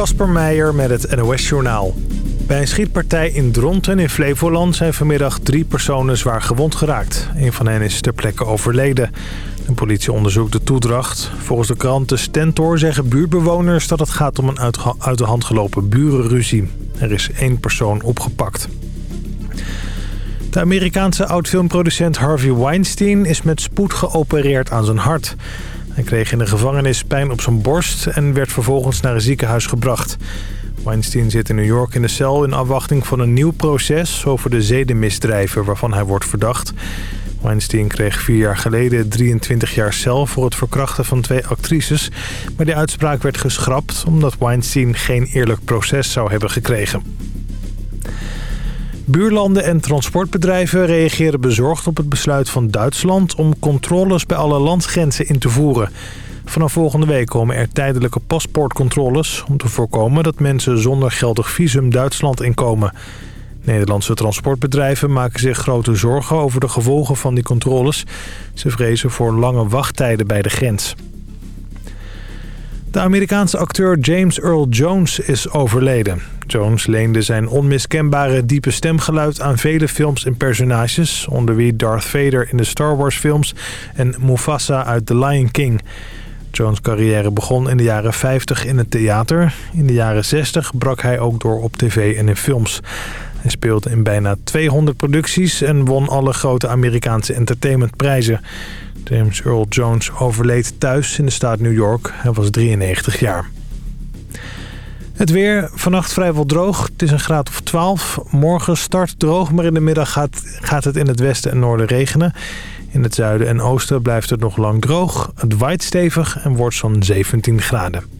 Kasper Meijer met het NOS-journaal. Bij een schietpartij in Dronten in Flevoland zijn vanmiddag drie personen zwaar gewond geraakt. Een van hen is ter plekke overleden. De politie onderzoekt de toedracht. Volgens de krant De Stentor zeggen buurtbewoners dat het gaat om een uit de hand gelopen burenruzie. Er is één persoon opgepakt. De Amerikaanse oud-filmproducent Harvey Weinstein is met spoed geopereerd aan zijn hart. Hij kreeg in de gevangenis pijn op zijn borst en werd vervolgens naar een ziekenhuis gebracht. Weinstein zit in New York in de cel in afwachting van een nieuw proces over de zedenmisdrijven waarvan hij wordt verdacht. Weinstein kreeg vier jaar geleden 23 jaar cel voor het verkrachten van twee actrices. Maar die uitspraak werd geschrapt omdat Weinstein geen eerlijk proces zou hebben gekregen. Buurlanden en transportbedrijven reageren bezorgd op het besluit van Duitsland... om controles bij alle landsgrenzen in te voeren. Vanaf volgende week komen er tijdelijke paspoortcontroles... om te voorkomen dat mensen zonder geldig visum Duitsland inkomen. Nederlandse transportbedrijven maken zich grote zorgen over de gevolgen van die controles. Ze vrezen voor lange wachttijden bij de grens. De Amerikaanse acteur James Earl Jones is overleden. Jones leende zijn onmiskenbare diepe stemgeluid aan vele films en personages... onder wie Darth Vader in de Star Wars films en Mufasa uit The Lion King. Jones' carrière begon in de jaren 50 in het theater. In de jaren 60 brak hij ook door op tv en in films. Hij speelde in bijna 200 producties en won alle grote Amerikaanse entertainmentprijzen. James Earl Jones overleed thuis in de staat New York. Hij was 93 jaar. Het weer, vannacht vrijwel droog. Het is een graad of 12. Morgen start droog, maar in de middag gaat, gaat het in het westen en noorden regenen. In het zuiden en oosten blijft het nog lang droog. Het waait stevig en wordt zo'n 17 graden.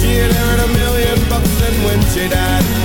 She had earned a million bucks and when she died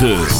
9.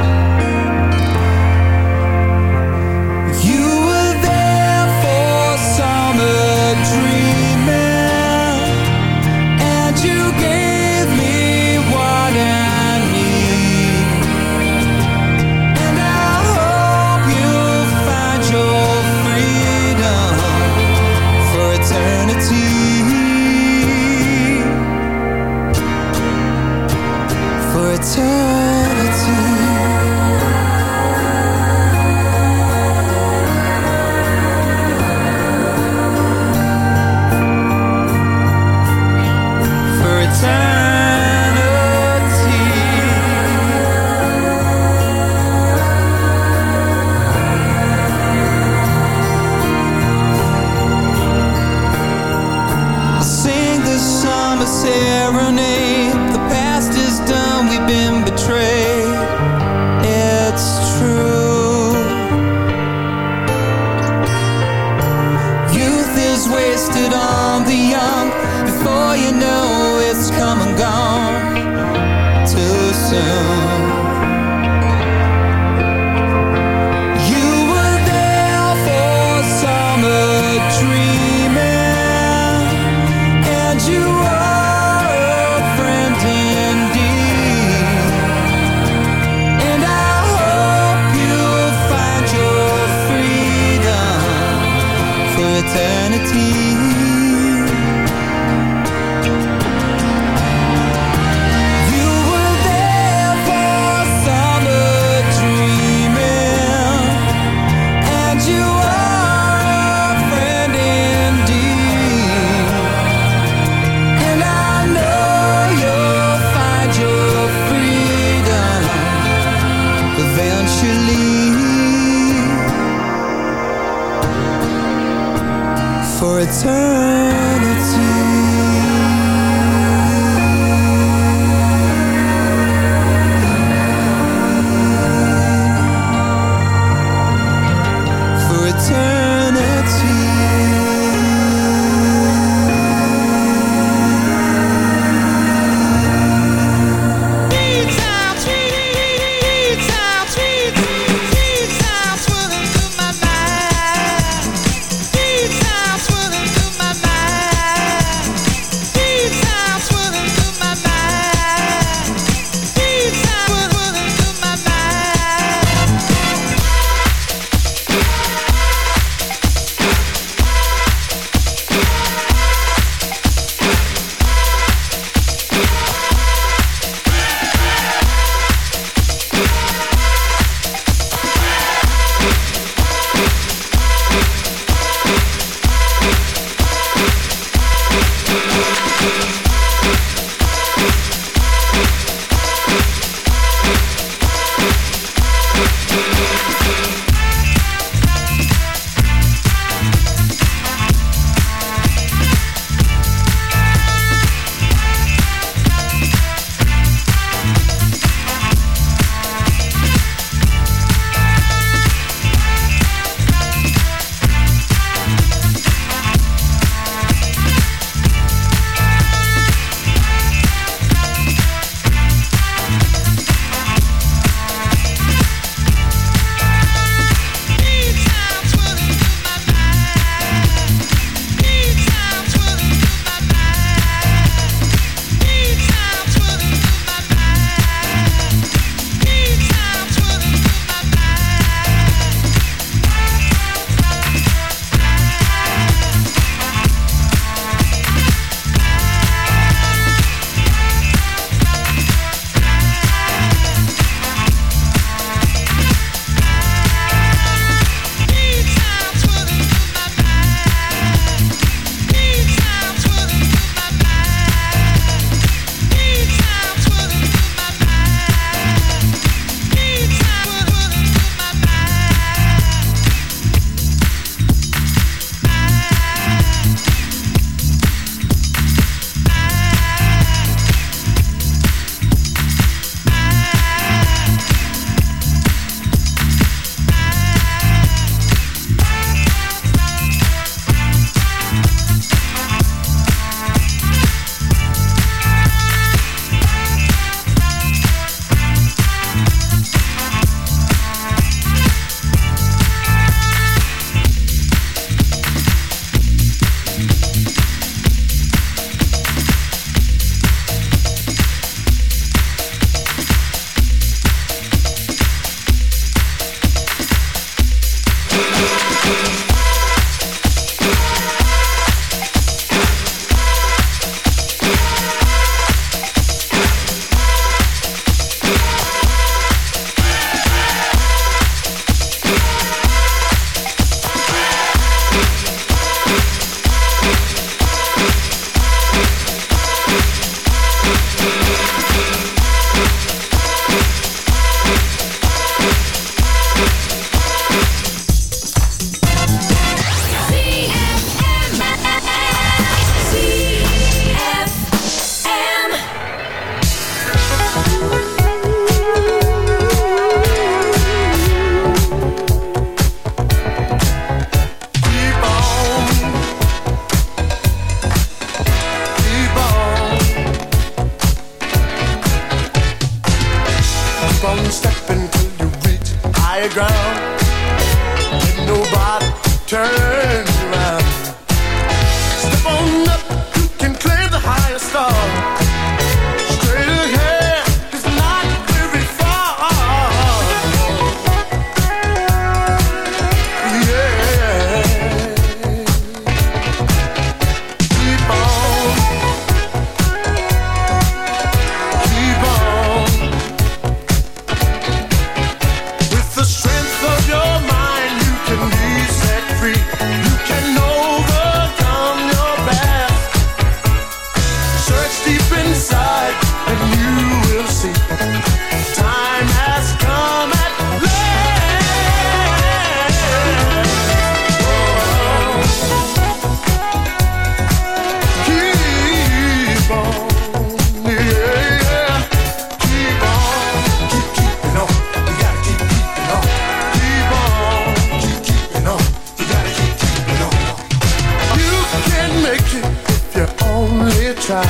try.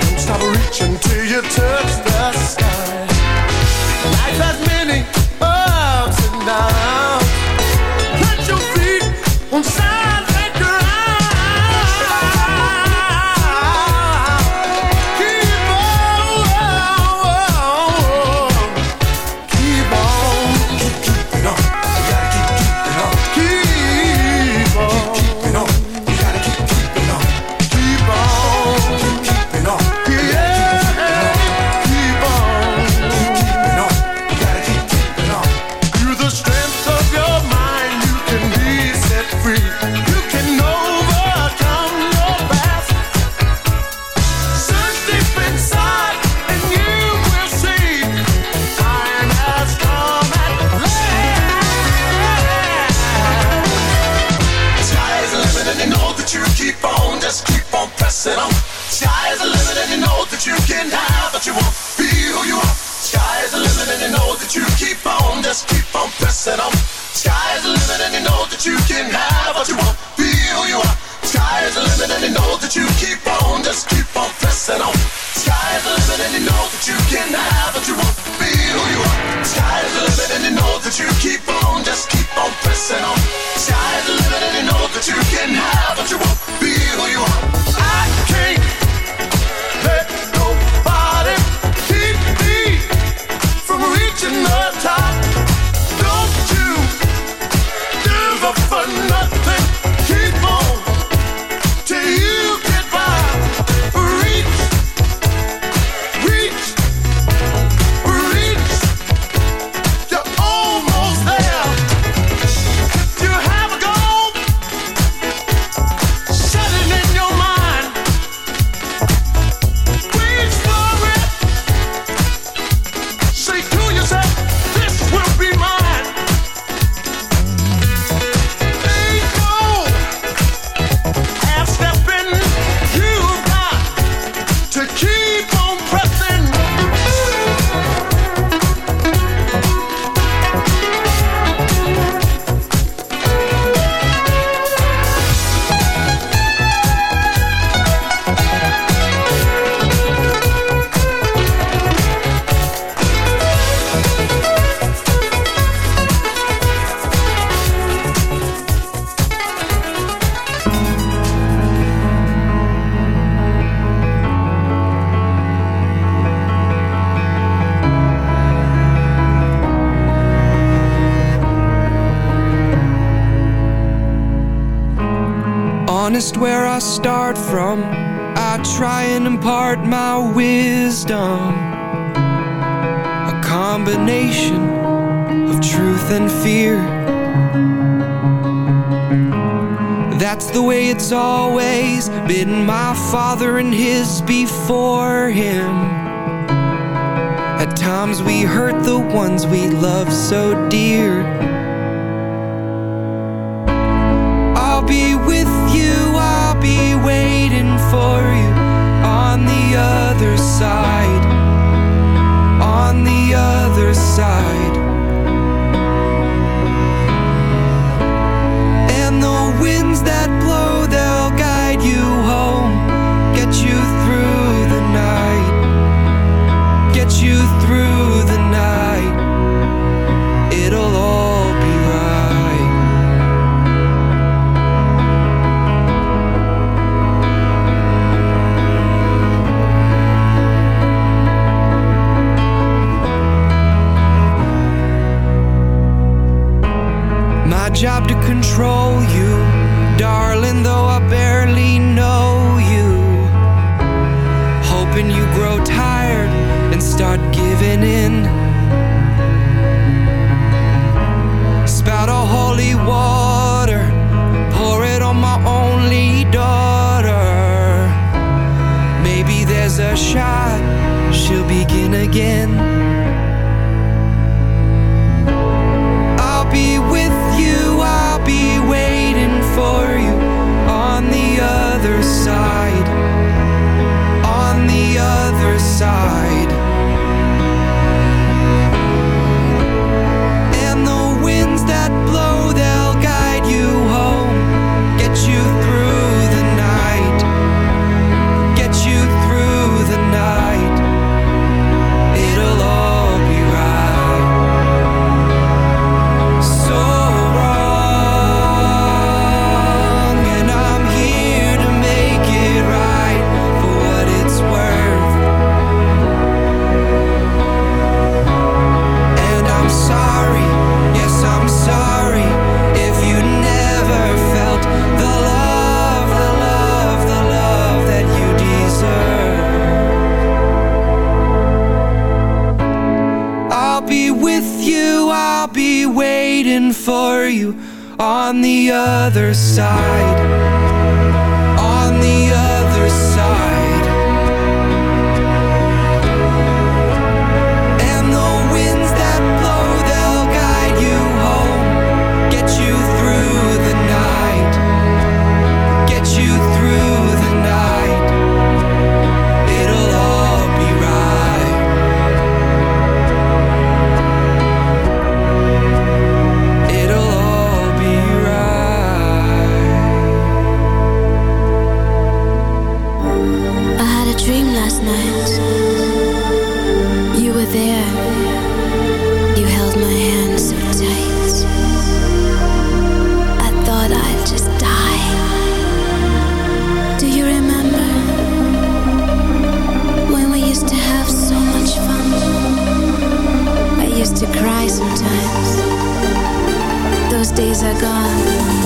Don't stop reaching till you touch the sky. Life has been you, I'll be waiting for you on the other side. On the other side. sometimes. Those days are gone.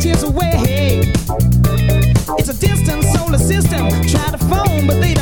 tears away. It's a distant solar system. Try to phone, but they don't.